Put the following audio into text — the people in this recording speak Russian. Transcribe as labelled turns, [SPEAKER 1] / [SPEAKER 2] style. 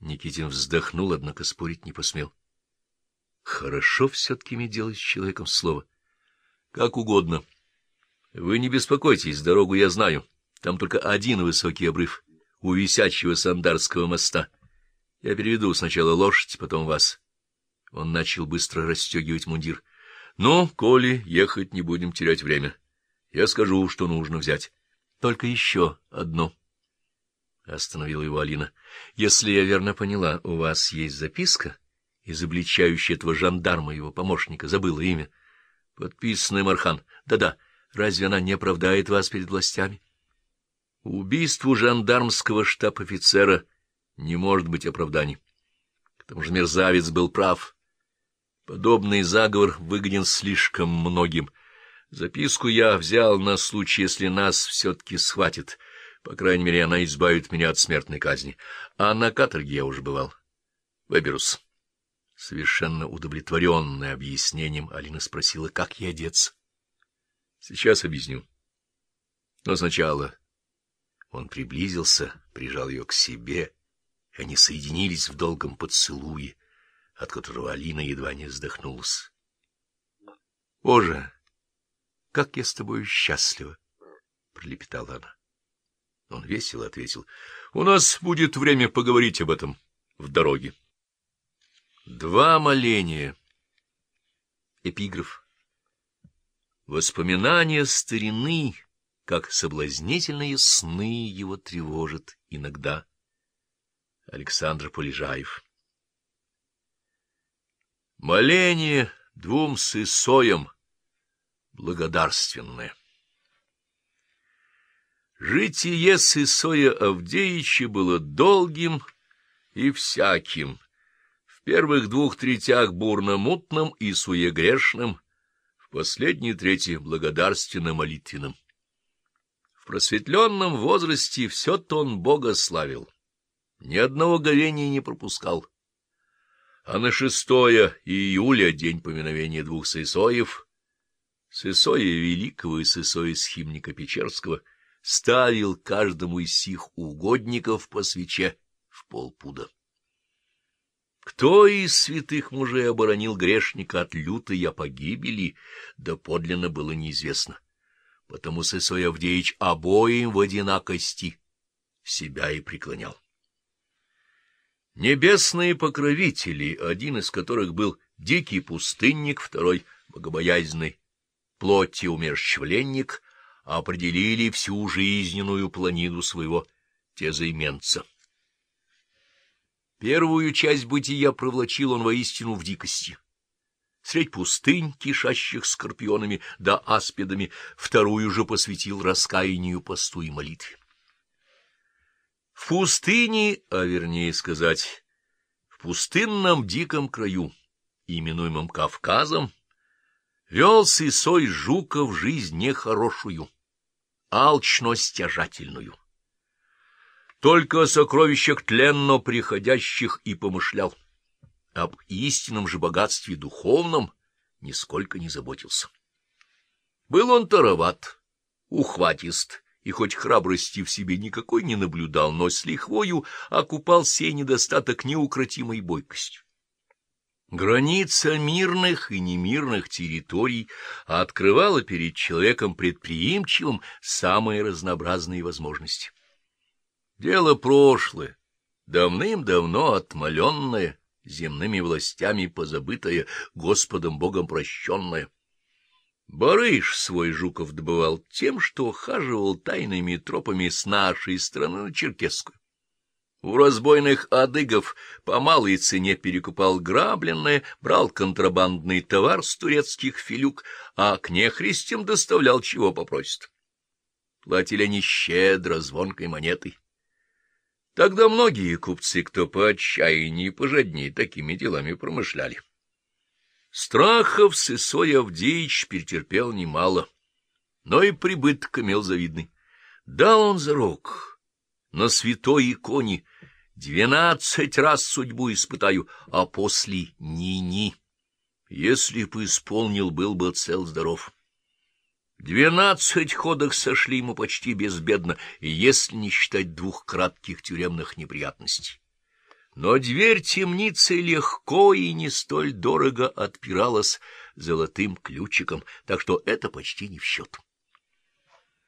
[SPEAKER 1] Никитин вздохнул, однако спорить не посмел. Хорошо все-таки иметь дело с человеком слово. Как угодно. Вы не беспокойтесь, дорогу я знаю. Там только один высокий обрыв у висячего Сандарского моста. Я переведу сначала лошадь, потом вас. Он начал быстро расстегивать мундир. Ну, коли ехать не будем терять время. Я скажу, что нужно взять. Только еще одно. Остановила его Алина. Если я верно поняла, у вас есть записка, изобличающая этого жандарма, его помощника, забыла имя. Подписанная Мархан. Да-да, разве она не оправдает вас перед властями? Убийству жандармского штаб-офицера не может быть оправданий. К тому же мерзавец был прав. Подобный заговор выгоден слишком многим. Записку я взял на случай, если нас все-таки схватит. По крайней мере, она избавит меня от смертной казни. А на каторге я уже бывал. Выберусь. Совершенно удовлетворенная объяснением, Алина спросила, как ей одеться. Сейчас объясню. Но сначала он приблизился, прижал ее к себе, и они соединились в долгом поцелуе от которого Алина едва не вздохнулась. — Боже, как я с тобой счастлива! — пролепетала она. Он весело ответил. — У нас будет время поговорить об этом в дороге. Два моления. Эпиграф. Воспоминания старины, как соблазнительные сны, его тревожат иногда. Александр Полежаев Моление двум сысоям благодарственное. Житие Сысоя Авдеича было долгим и всяким, в первых двух третях бурно-мутным и суегрешным, в последней трети благодарственно-молитвенным. В просветленном возрасте все-то он Бога славил, ни одного говения не пропускал а на 6 июля, день поминовения двух Сысоев, Сысоя Великого и Сысоя Схимника Печерского, ставил каждому из сих угодников по свече в полпуда. Кто из святых мужей оборонил грешника от лютой погибели, да подлинно было неизвестно. Потому Сысой Авдеич обоим в одинакости себя и преклонял. Небесные покровители, один из которых был дикий пустынник, второй — богобоязненный плоти умерщвленник, определили всю жизненную планиду своего тезаименца. Первую часть бытия провлачил он воистину в дикости. Средь пустынь, кишащих скорпионами да аспидами, вторую же посвятил раскаянию, посту и молитве. В пустыне, а вернее сказать, в пустынном диком краю, именуемом Кавказом, вел Сысой Жуков жизнь нехорошую, алчно-стяжательную. Только о сокровищах тленно приходящих и помышлял, об истинном же богатстве духовном нисколько не заботился. Был он тароват, ухватист, и хоть храбрости в себе никакой не наблюдал, но с лихвою окупал сей недостаток неукротимой бойкостью. Граница мирных и немирных территорий открывала перед человеком предприимчивым самые разнообразные возможности. Дело прошлое, давным-давно отмоленное, земными властями позабытое, Господом Богом прощенное — Барыш свой Жуков добывал тем, что хаживал тайными тропами с нашей страны на Черкесскую. У разбойных адыгов по малой цене перекупал грабленное, брал контрабандный товар с турецких филюк, а к нехристям доставлял чего попросит. Платили они щедро, звонкой монетой. Тогда многие купцы, кто по отчаянию и пожаднее, такими делами промышляли. Страхов Сысой Авдеич перетерпел немало, но и прибыток имел завидный. Дал он зарок на святой иконе двенадцать раз судьбу испытаю, а после ни-ни. Если б исполнил, был бы цел-здоров. Двенадцать ходок сошли ему почти безбедно, если не считать двух кратких тюремных неприятностей. Но дверь темницы легко и не столь дорого отпиралась золотым ключиком, так что это почти не в счет.